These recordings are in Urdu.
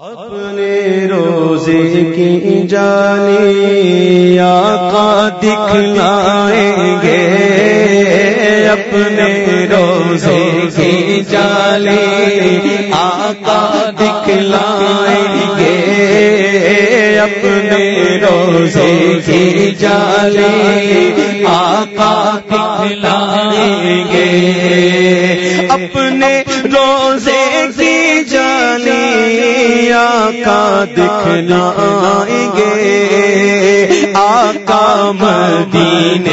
اپنے روزے کی جانی آقا دکھلائیں گے۔ اپنے روزے کی جالی آقا دکھلائیں گے۔ اپنے روزے کی جالی آقا دکھلائیں گے۔ اپنے روزے دنیا کا دکھنا آئیں گے آقا مدینے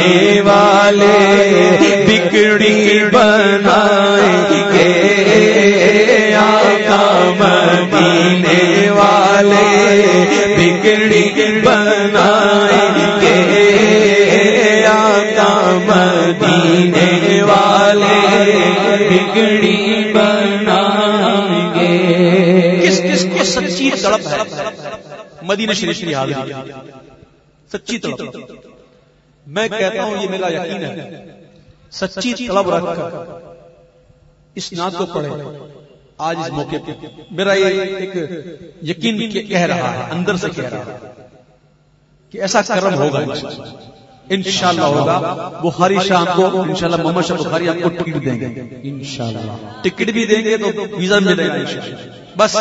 تڑپ ہے۔ مدینہ شریف کی حاضری سچی طلب۔ میں کہتا ہوں یہ میرا یقین ہے۔ سچی طلب رکھ۔ کر اس نعت کو پڑھے آج اس موقع پہ۔ میرا یہ ایک یقین کہہ رہا ہے۔ اندر سے کہہ رہا ہے۔ کہ ایسا کرم ہوگا انشاءاللہ ہوگا بخاری شام کو انشاءاللہ محمد شاہ بخاری آپ کو ٹکٹ دیں گے۔ انشاءاللہ۔ ٹکٹ بھی دیں گے تو ویزا ملے گا بس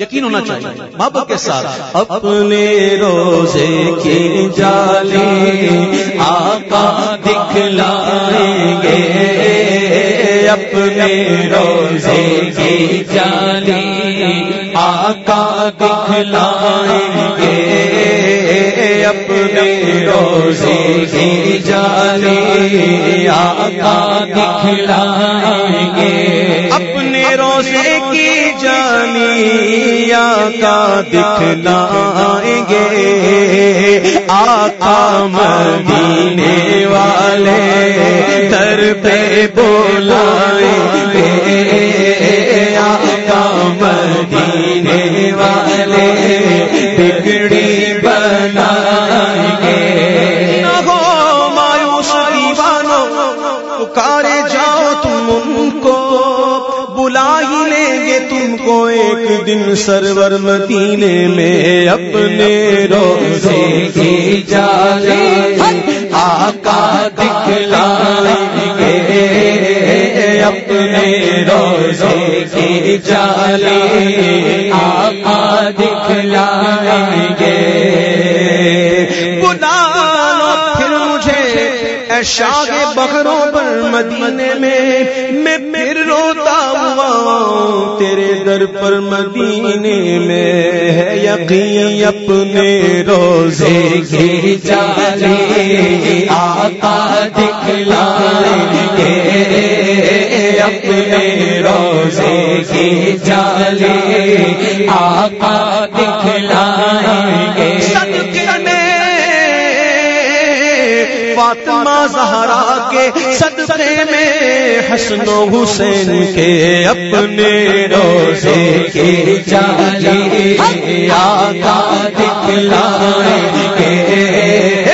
یقین ہونا چاہیے، محبت کے ساتھ۔ اپنے روزے کی جالی آقا دکھلائیں گے۔ اپنے روزے کی جالی آقا دکھلائیں گے۔ اپنے روزے کی جالی آقا دکھلائیں گے۔ روزے کی جالی آقا دکھلائیں گے۔ آقا مدینے والے در پہ بولائیں گے۔ ایک دن سرور مدینے میں اپنے روزے کی جالی آقا دکھلائیں گے اپنے روزے کی جالی آقا دکھلائیں گے پھر مجھے شاہ بخروں پر مدینے میں میں تیرے در پر مدینے میں ہے یقین اپنے روزے کی جالی، آقا دکھلا گے۔ اپنے روزے کی جالی، آقا دکھلا فاطمہ زہرا کے صدقے میں حسن و حسین کے اپنے روزے کی جالی آقا دکھلائیں گے۔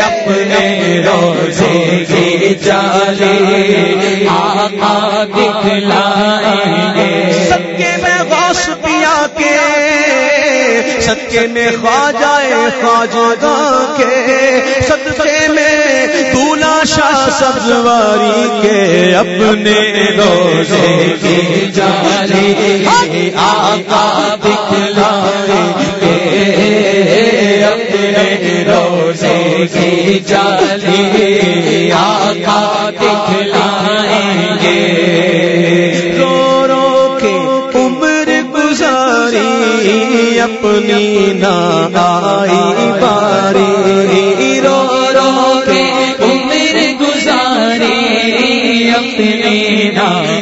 اپنے روزے کی جالی آقا دکھلائیں گے۔ سب کے میں غوث پیا کے، صدقے میں خواجائے خواجہ کے، صدقے سبزواری کے اپنے روزے کی جالی آقا دکھلائیں گے اپنے روزے کی جالی آقا دکھلائیں گے۔ رو رو کے عمر گزاری، اپنی نا آئی باری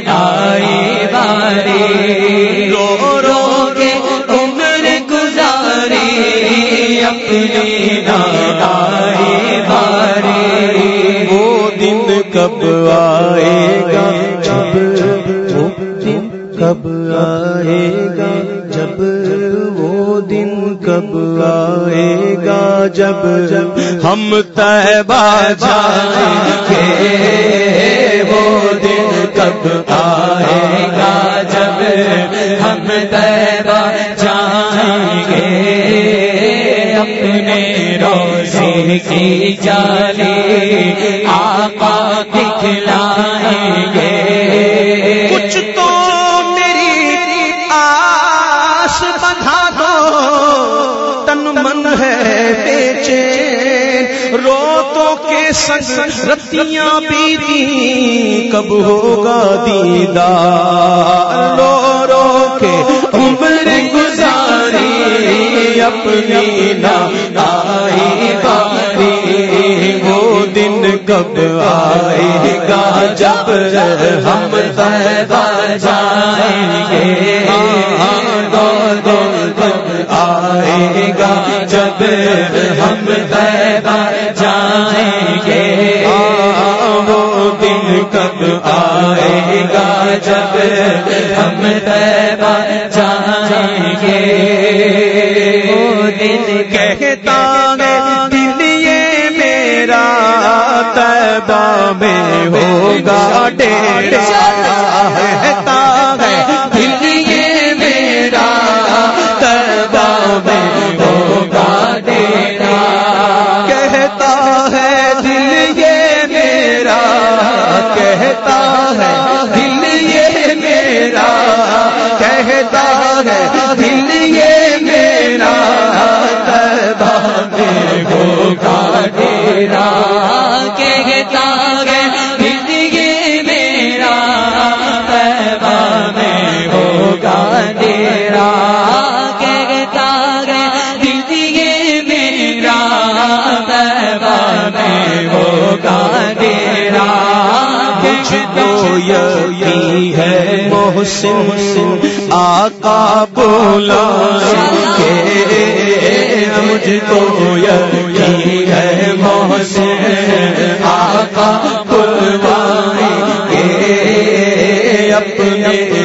آئے بارے رو رو کے عمر گزاری، اپنی آئے بارے وہ دن کب آئے گا؟ جب وہ دن کب آئے گا؟ جب کب آئے گا جب جب ہم تہبا جائیں گے؟ وہ دن کب آئے گا جب ہم تیرا جائیں گے؟ اپنے روزے کی جالی آقا دکھلائیں گے۔ کچھ تو میری آس بندھا دو۔ من ہے بیچے روتوں کے سنگ رتیاں بیتی کب ہوگا دیدار؟ رو رو کے عمر گزاری اپنی نائی باری وہ دن کب آئے گا جب ہم پیدا جائیں گے؟ گا جب ہم پیدا جائیں گے۔ وہ دن کب آئے گا جب ہم پیدا جائیں گے۔ وہ دن کہتا ہے، دل یہ میرا تیبہ میں ہوگا ڈیرا یقین ہے محسن، آقا بولا کے مجھ کو یقین ہے محسن، آقا بلوائیں گے اپنے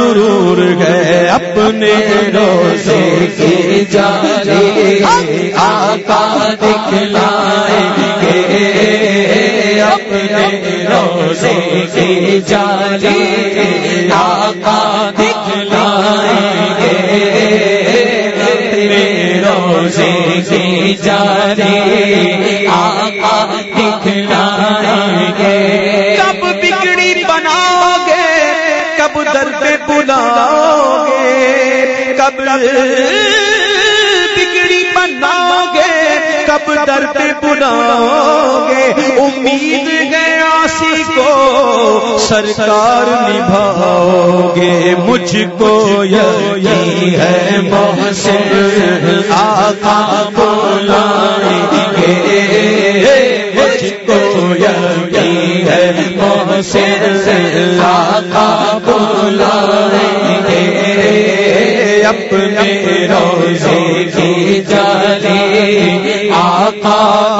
ضرور ہے اپنے روزے کی جالی آقا دکھلائیں گے اپنے روزے کی جالی آقا دکھلائیں گے اپنے روزے کی جالی کب در پہ بلاؤ گے کب بگڑی بناؤ گے کب در پہ بلاؤ گے امید ہے آسی کو سرکار نبھاؤ گے مجھ کو یقین ہے محسن، آقا بلائیں گے سے آقا بلائیں گے اپنے روزے کی جالی آقا